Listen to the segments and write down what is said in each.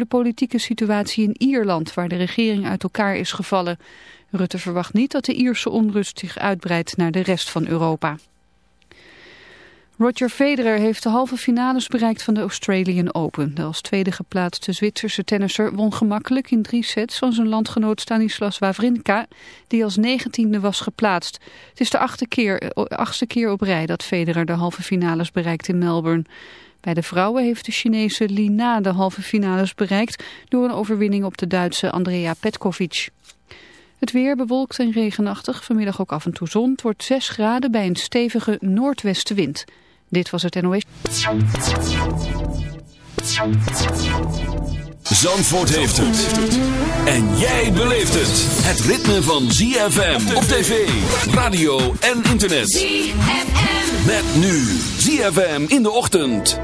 de politieke situatie in Ierland, waar de regering uit elkaar is gevallen. Rutte verwacht niet dat de Ierse onrust zich uitbreidt naar de rest van Europa. Roger Federer heeft de halve finales bereikt van de Australian Open. De als tweede geplaatste Zwitserse tennisser won gemakkelijk in drie sets van zijn landgenoot Stanislas Wawrinka, die als negentiende was geplaatst. Het is de achtste keer, achtste keer op rij dat Federer de halve finales bereikt in Melbourne. Bij de vrouwen heeft de Chinese Lina de halve finales bereikt door een overwinning op de Duitse Andrea Petkovic. Het weer bewolkt en regenachtig, vanmiddag ook af en toe zon. Het wordt 6 graden bij een stevige noordwestenwind. Dit was het NOS. Zandvoort heeft het. En jij beleeft het. Het ritme van ZFM op tv, radio en internet. ZFM. Met nu ZFM in de ochtend.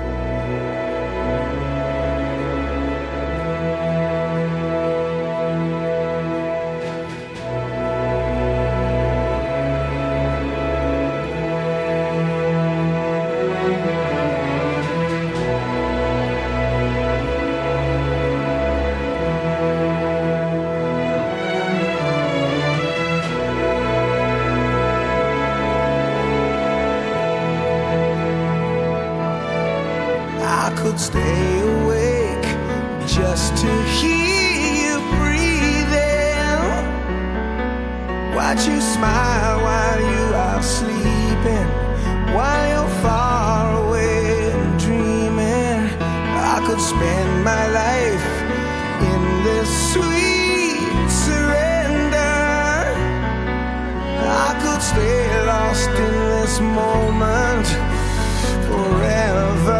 this moment forever.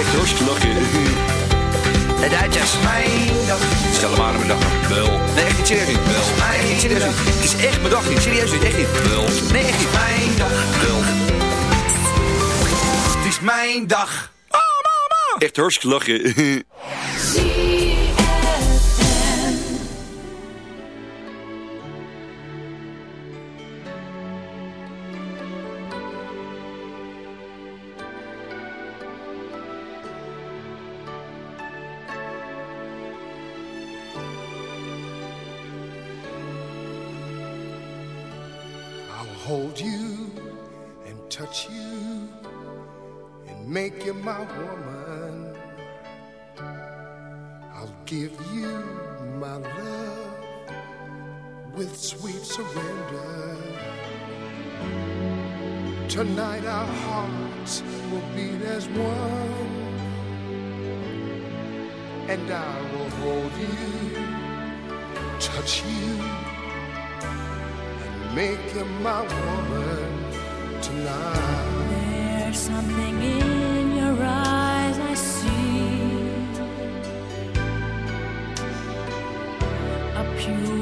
Echt hartstikke lachen. De Duitsers. Mijn dag, Stel hem aan mijn dag. Wel. nee echt niet serieus. Wel. Echt niet serieus. Het is echt mijn dag niet, serieus niet, echt niet. Wel. Nee, echt niet. Mijn dag. Wel. Het is mijn dag. Echt hartstikke lachen. you make you my woman tonight. There's something in your eyes I see. A pure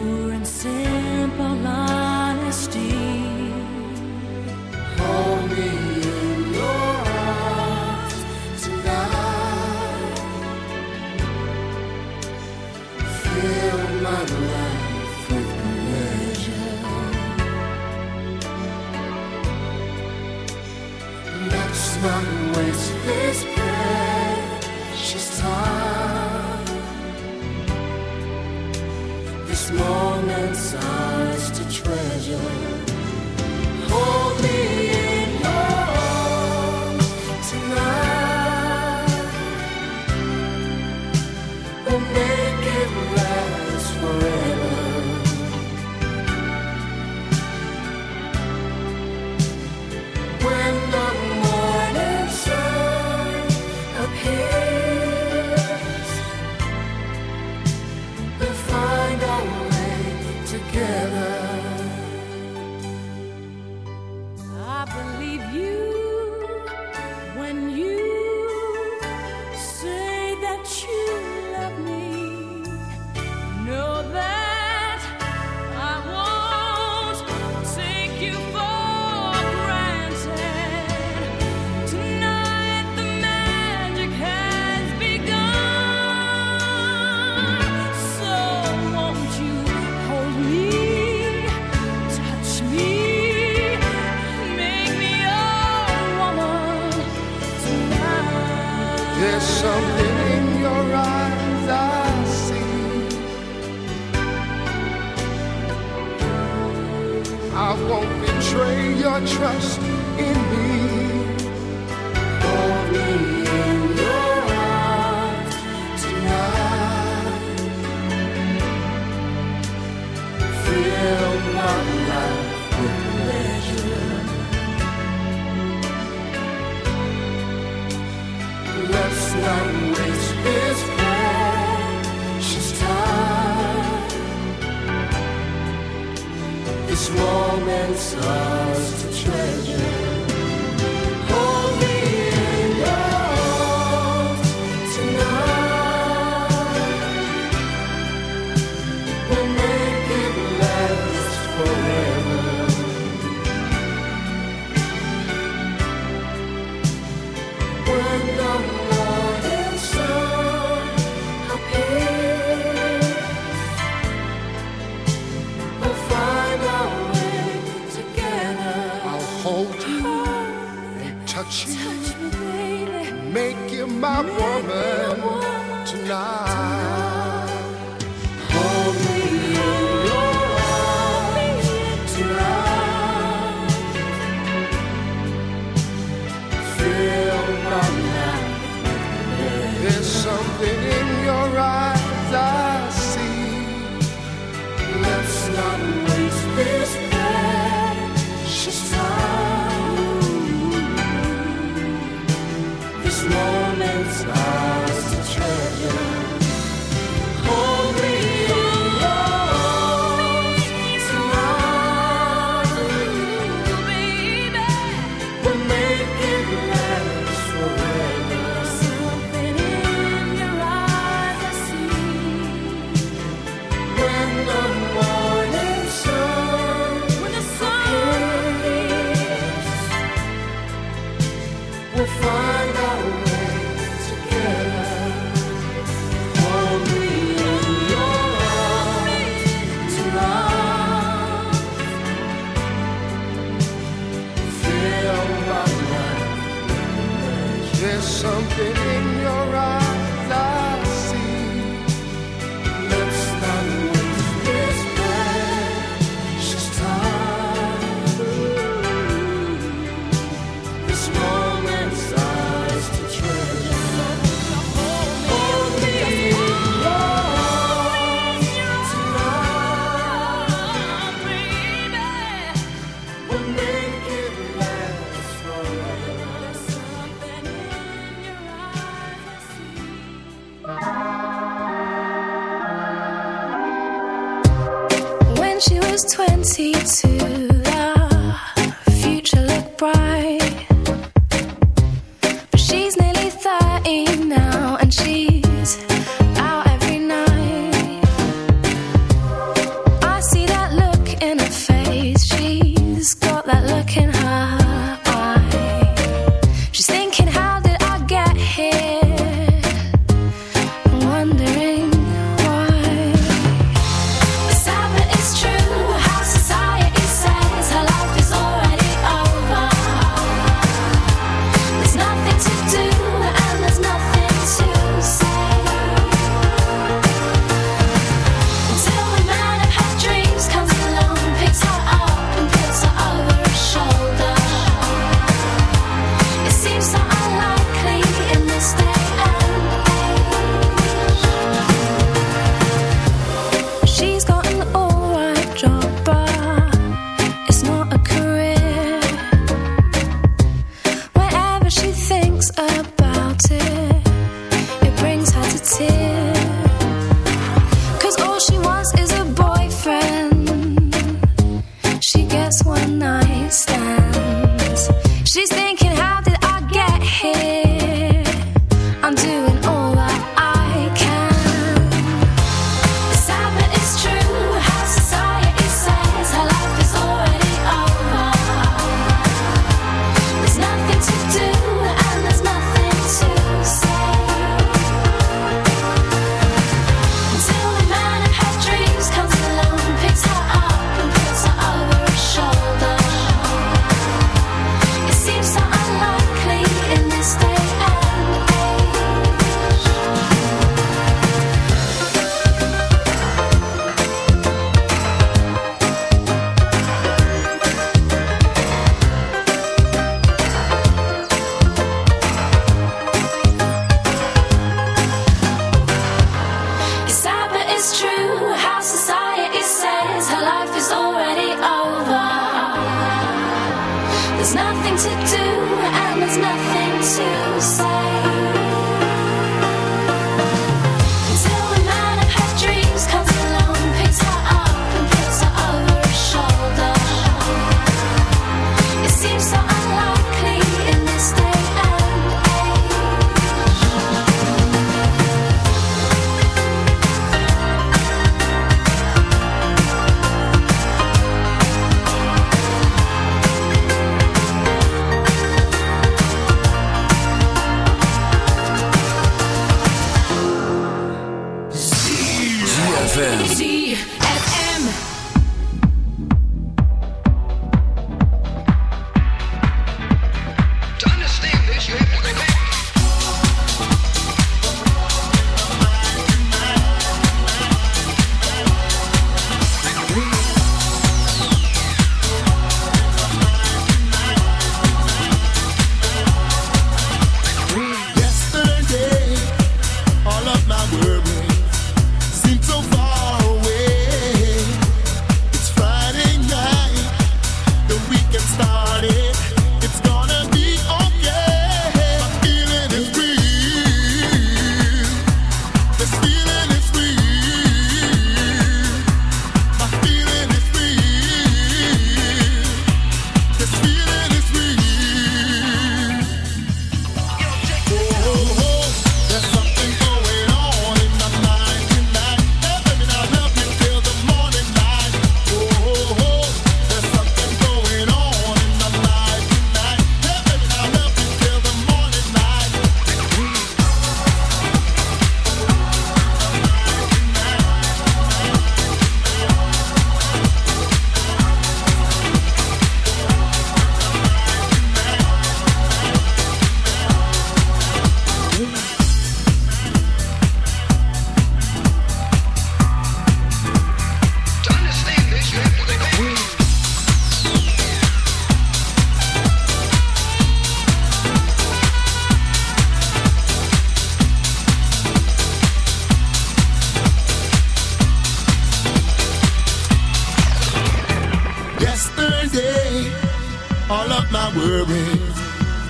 All of my worries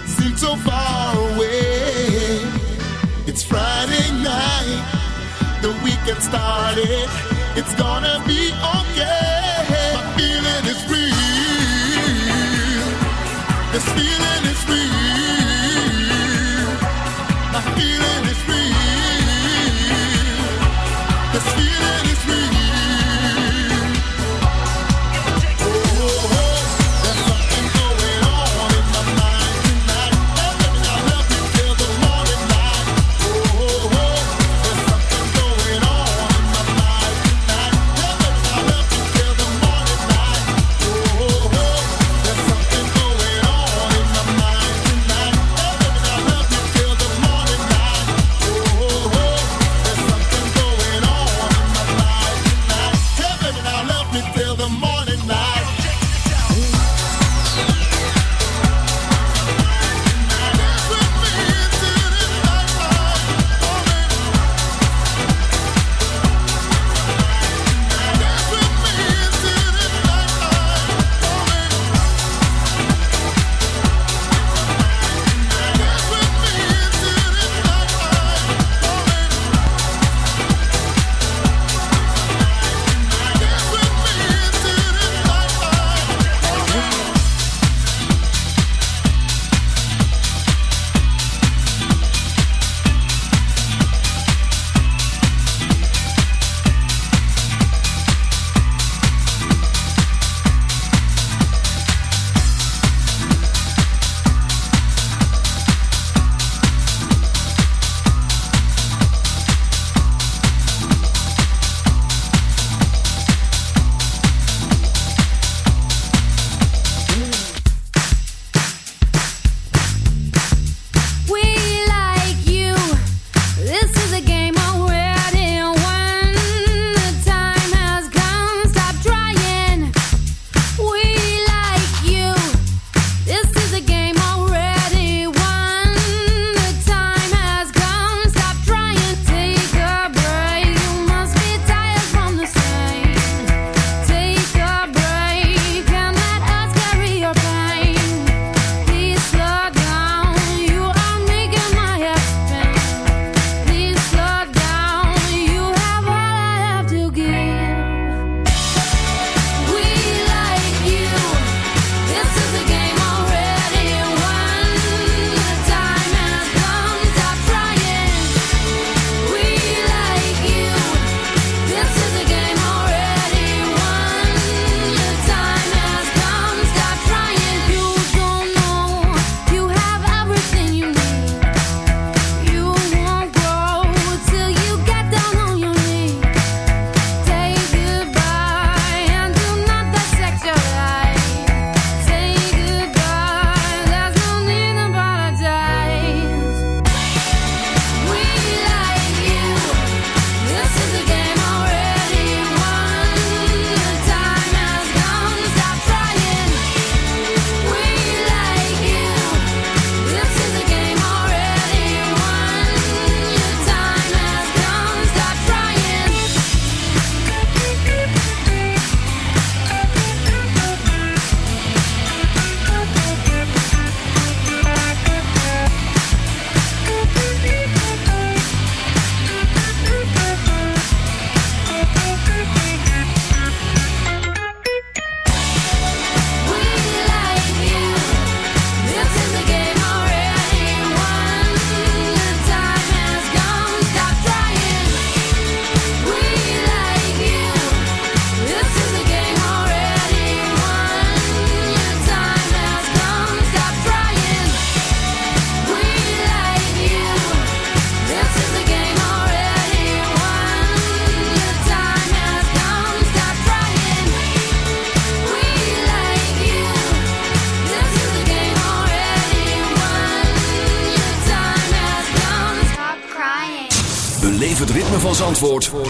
seem so far away. It's Friday night, the weekend started. It's gonna be okay.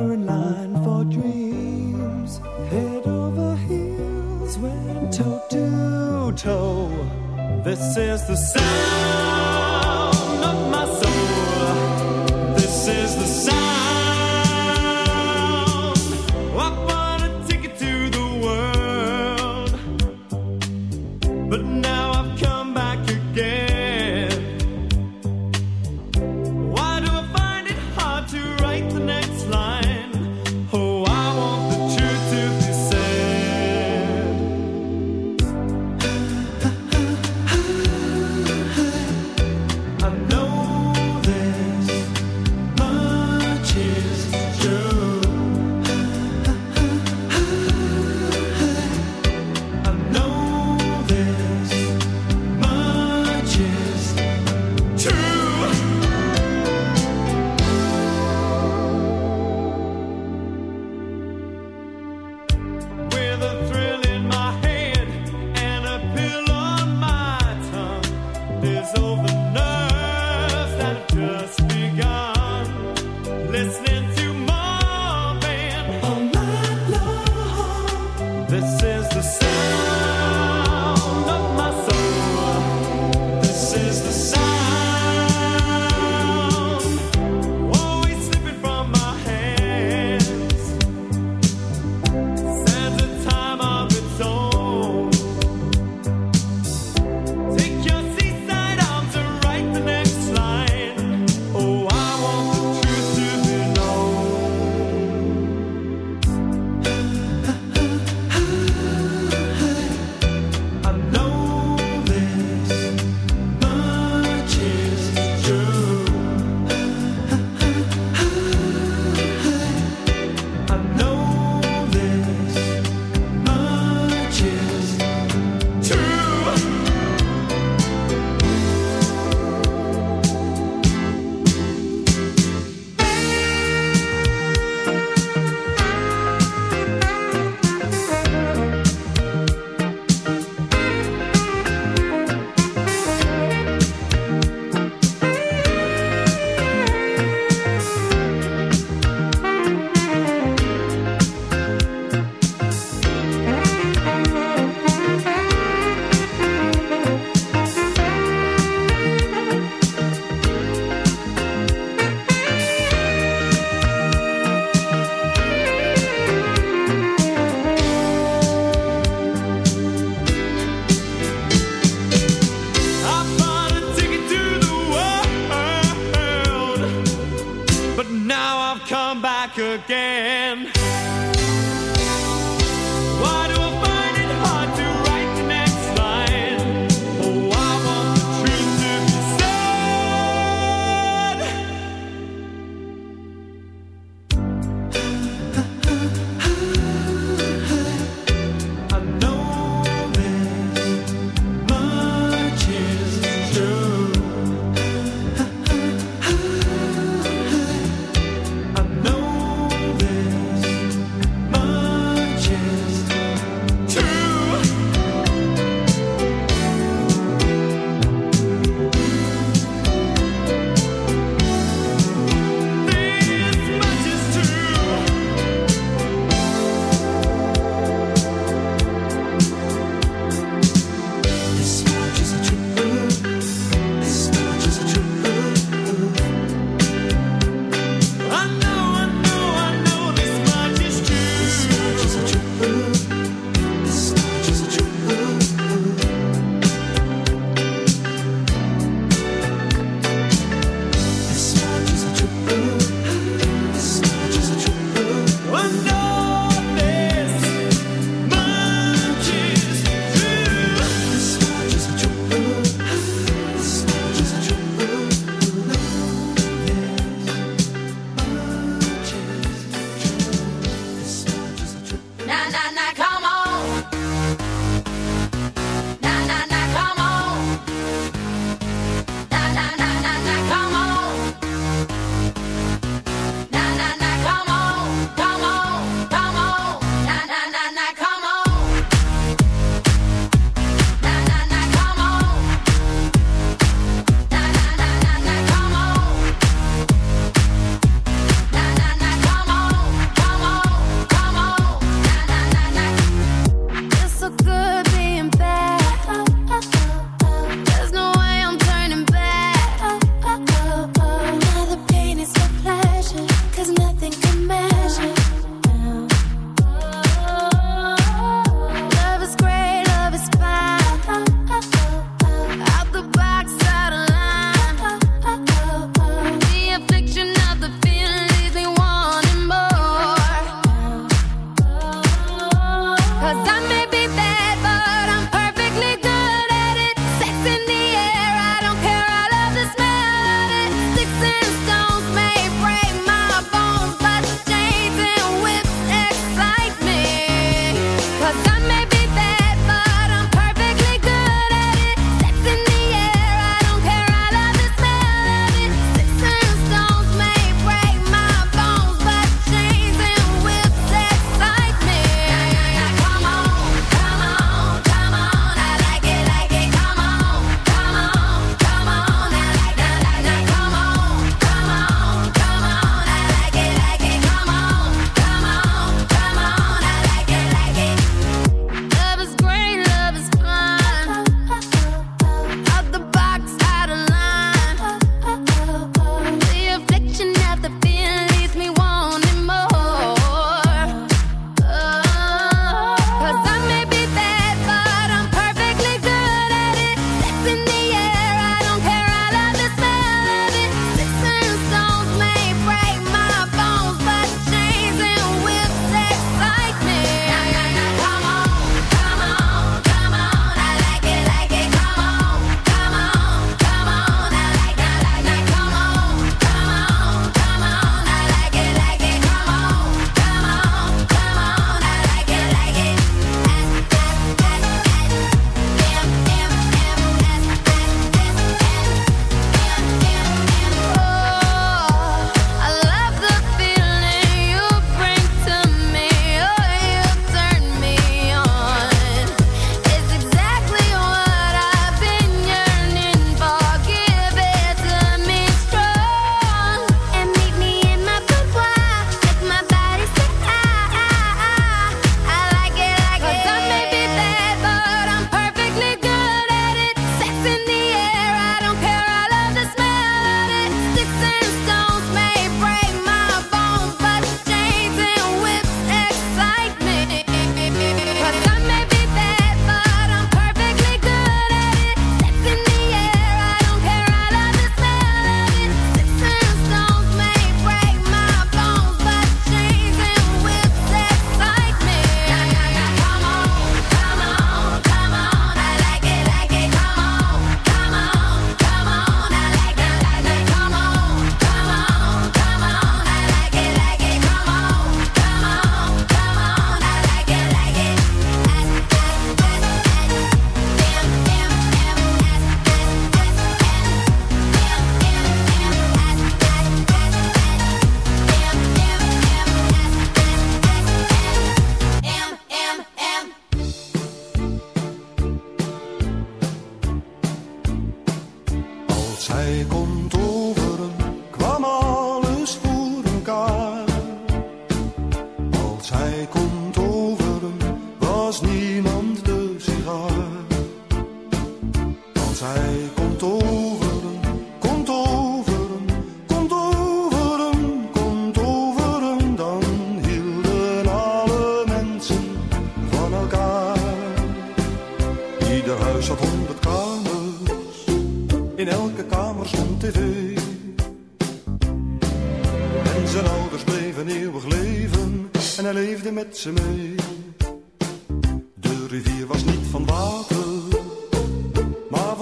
in line for dreams. Head over heels, went toe to toe. This is the sound.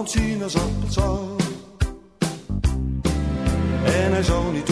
Van sinaasappelsap. En hij zou niet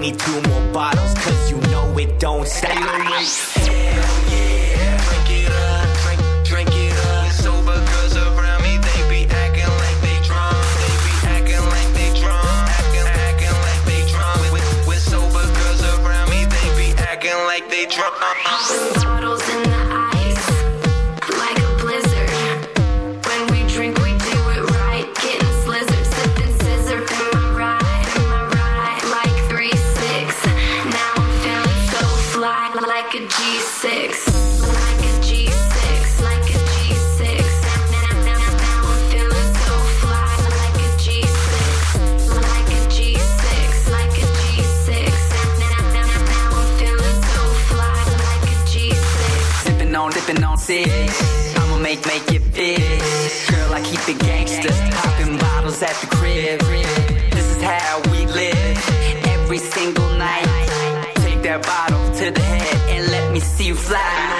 me two more bottles, cause you know it don't stop. Hell yeah, drink it up, drink, it up. Sober around me they be acting like they drunk. They be acting like they drunk, acting, acting like they drunk. With, sober around me they be acting like they drunk. Bottles in fly.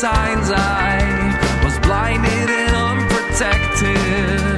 signs I was blinded and unprotected.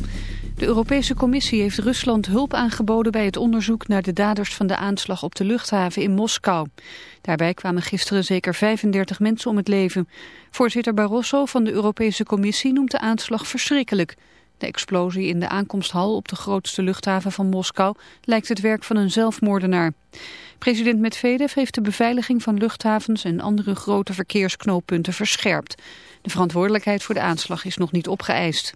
De Europese Commissie heeft Rusland hulp aangeboden bij het onderzoek naar de daders van de aanslag op de luchthaven in Moskou. Daarbij kwamen gisteren zeker 35 mensen om het leven. Voorzitter Barroso van de Europese Commissie noemt de aanslag verschrikkelijk. De explosie in de aankomsthal op de grootste luchthaven van Moskou lijkt het werk van een zelfmoordenaar. President Medvedev heeft de beveiliging van luchthavens en andere grote verkeersknooppunten verscherpt. De verantwoordelijkheid voor de aanslag is nog niet opgeëist.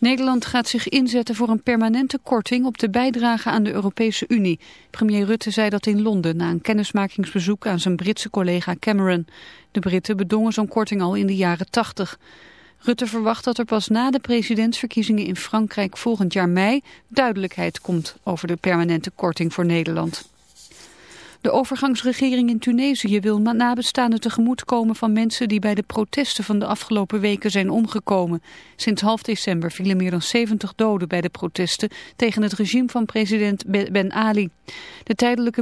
Nederland gaat zich inzetten voor een permanente korting op de bijdrage aan de Europese Unie. Premier Rutte zei dat in Londen na een kennismakingsbezoek aan zijn Britse collega Cameron. De Britten bedongen zo'n korting al in de jaren 80. Rutte verwacht dat er pas na de presidentsverkiezingen in Frankrijk volgend jaar mei duidelijkheid komt over de permanente korting voor Nederland. De overgangsregering in Tunesië wil nabestaanden tegemoetkomen van mensen die bij de protesten van de afgelopen weken zijn omgekomen. Sinds half december vielen meer dan 70 doden bij de protesten tegen het regime van president Ben Ali. De tijdelijke